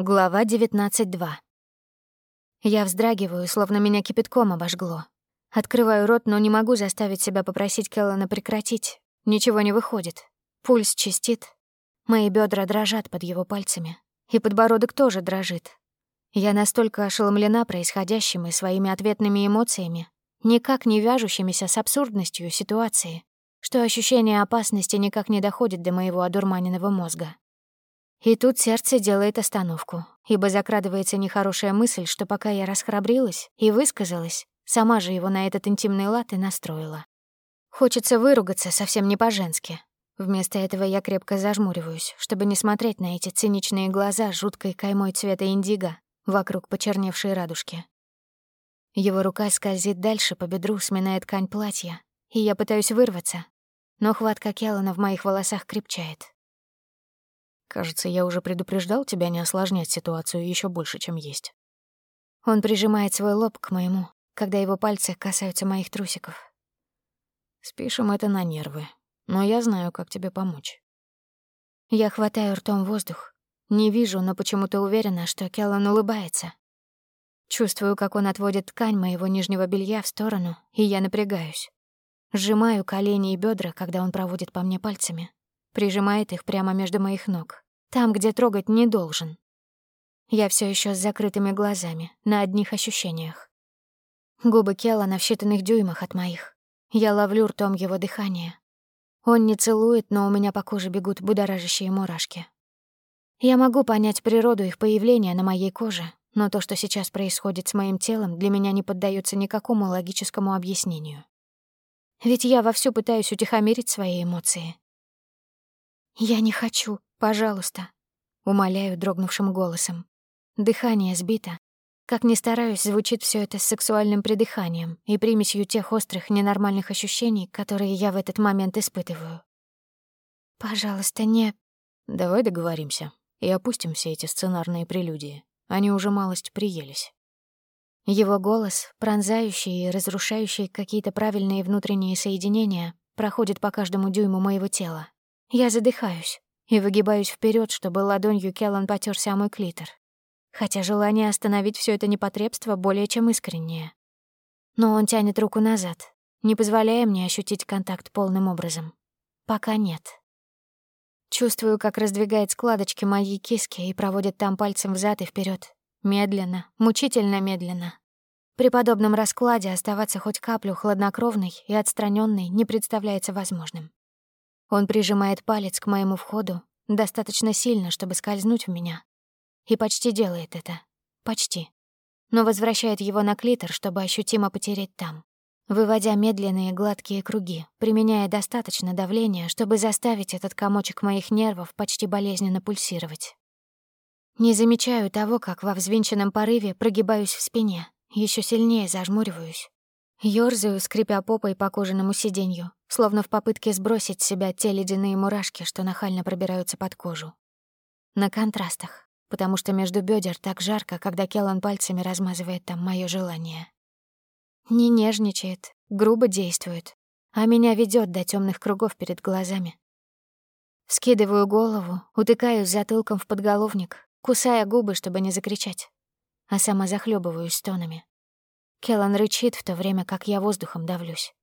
Глава 19.2. Я вздрагиваю, словно меня кипятком обожгло. Открываю рот, но не могу заставить себя попросить Келлана прекратить. Ничего не выходит. Пульс чистит. Мои бедра дрожат под его пальцами. И подбородок тоже дрожит. Я настолько ошеломлена происходящим и своими ответными эмоциями, никак не вяжущимися с абсурдностью ситуации, что ощущение опасности никак не доходит до моего одурманенного мозга. И тут сердце делает остановку, ибо закрадывается нехорошая мысль, что пока я расхрабрилась и высказалась, сама же его на этот интимный лад и настроила. Хочется выругаться совсем не по-женски. Вместо этого я крепко зажмуриваюсь, чтобы не смотреть на эти циничные глаза жуткой каймой цвета индиго вокруг почерневшей радужки. Его рука скользит дальше по бедру, сминая ткань платья, и я пытаюсь вырваться, но хватка Келлана в моих волосах крепчает. Кажется, я уже предупреждал тебя не осложнять ситуацию еще больше, чем есть. Он прижимает свой лоб к моему, когда его пальцы касаются моих трусиков. Спишем это на нервы, но я знаю, как тебе помочь. Я хватаю ртом воздух. Не вижу, но почему-то уверена, что Келлан улыбается. Чувствую, как он отводит ткань моего нижнего белья в сторону, и я напрягаюсь. Сжимаю колени и бедра, когда он проводит по мне пальцами прижимает их прямо между моих ног, там, где трогать не должен. Я все еще с закрытыми глазами, на одних ощущениях. Губы Келлана в считанных дюймах от моих. Я ловлю ртом его дыхание. Он не целует, но у меня по коже бегут будоражащие мурашки. Я могу понять природу их появления на моей коже, но то, что сейчас происходит с моим телом, для меня не поддается никакому логическому объяснению. Ведь я вовсю пытаюсь утихомирить свои эмоции, «Я не хочу, пожалуйста», — умоляю дрогнувшим голосом. Дыхание сбито. Как ни стараюсь, звучит все это с сексуальным придыханием и примесью тех острых ненормальных ощущений, которые я в этот момент испытываю. «Пожалуйста, не...» «Давай договоримся и опустим все эти сценарные прелюдии. Они уже малость приелись». Его голос, пронзающий и разрушающий какие-то правильные внутренние соединения, проходит по каждому дюйму моего тела. Я задыхаюсь и выгибаюсь вперед, чтобы ладонью Келлан потёрся мой клитор. Хотя желание остановить все это непотребство более чем искреннее. Но он тянет руку назад, не позволяя мне ощутить контакт полным образом. Пока нет. Чувствую, как раздвигает складочки моей киски и проводит там пальцем взад и вперед, Медленно, мучительно медленно. При подобном раскладе оставаться хоть каплю хладнокровной и отстраненной не представляется возможным. Он прижимает палец к моему входу достаточно сильно, чтобы скользнуть в меня. И почти делает это. Почти. Но возвращает его на клитор, чтобы ощутимо потереть там. Выводя медленные гладкие круги, применяя достаточно давления, чтобы заставить этот комочек моих нервов почти болезненно пульсировать. Не замечаю того, как во взвинченном порыве прогибаюсь в спине, еще сильнее зажмуриваюсь. Ёрзаю, скрипя попой по кожаному сиденью, словно в попытке сбросить с себя те ледяные мурашки, что нахально пробираются под кожу. На контрастах, потому что между бедер так жарко, когда Келлан пальцами размазывает там мое желание. Не нежничает, грубо действует, а меня ведет до темных кругов перед глазами. Скидываю голову, утыкаюсь затылком в подголовник, кусая губы, чтобы не закричать, а сама захлебываюсь стонами. Келлан рычит, в то время как я воздухом давлюсь.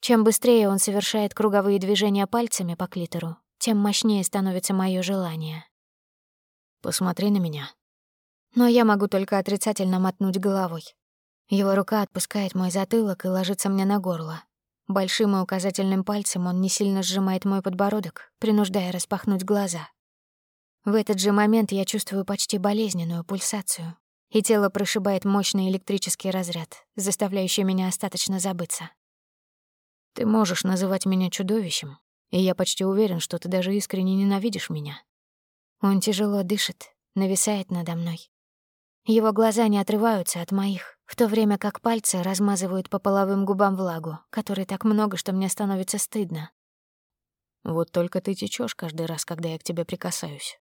Чем быстрее он совершает круговые движения пальцами по клитору, тем мощнее становится мое желание. «Посмотри на меня». Но я могу только отрицательно мотнуть головой. Его рука отпускает мой затылок и ложится мне на горло. Большим и указательным пальцем он не сильно сжимает мой подбородок, принуждая распахнуть глаза. В этот же момент я чувствую почти болезненную пульсацию, и тело прошибает мощный электрический разряд, заставляющий меня остаточно забыться. Ты можешь называть меня чудовищем, и я почти уверен, что ты даже искренне ненавидишь меня. Он тяжело дышит, нависает надо мной. Его глаза не отрываются от моих, в то время как пальцы размазывают по половым губам влагу, которой так много, что мне становится стыдно. Вот только ты течешь каждый раз, когда я к тебе прикасаюсь.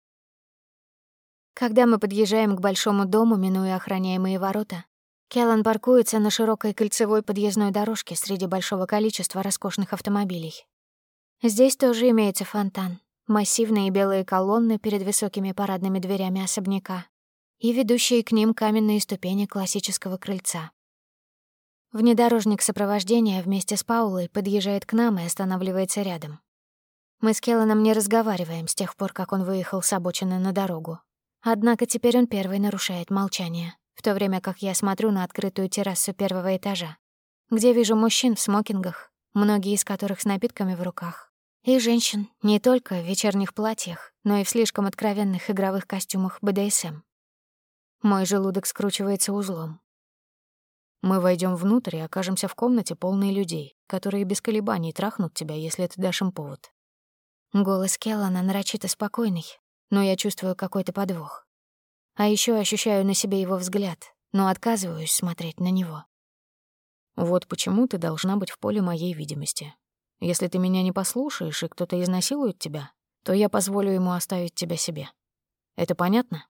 Когда мы подъезжаем к большому дому, минуя охраняемые ворота, Келлан паркуется на широкой кольцевой подъездной дорожке среди большого количества роскошных автомобилей. Здесь тоже имеется фонтан, массивные белые колонны перед высокими парадными дверями особняка и ведущие к ним каменные ступени классического крыльца. Внедорожник сопровождения вместе с Паулой подъезжает к нам и останавливается рядом. Мы с Келланом не разговариваем с тех пор, как он выехал с обочины на дорогу. Однако теперь он первый нарушает молчание, в то время как я смотрю на открытую террасу первого этажа, где вижу мужчин в смокингах, многие из которых с напитками в руках, и женщин не только в вечерних платьях, но и в слишком откровенных игровых костюмах БДСМ. Мой желудок скручивается узлом. Мы войдем внутрь и окажемся в комнате полной людей, которые без колебаний трахнут тебя, если ты дашь им повод. Голос Келлана нарочито спокойный, но я чувствую какой-то подвох. А еще ощущаю на себе его взгляд, но отказываюсь смотреть на него. Вот почему ты должна быть в поле моей видимости. Если ты меня не послушаешь, и кто-то изнасилует тебя, то я позволю ему оставить тебя себе. Это понятно?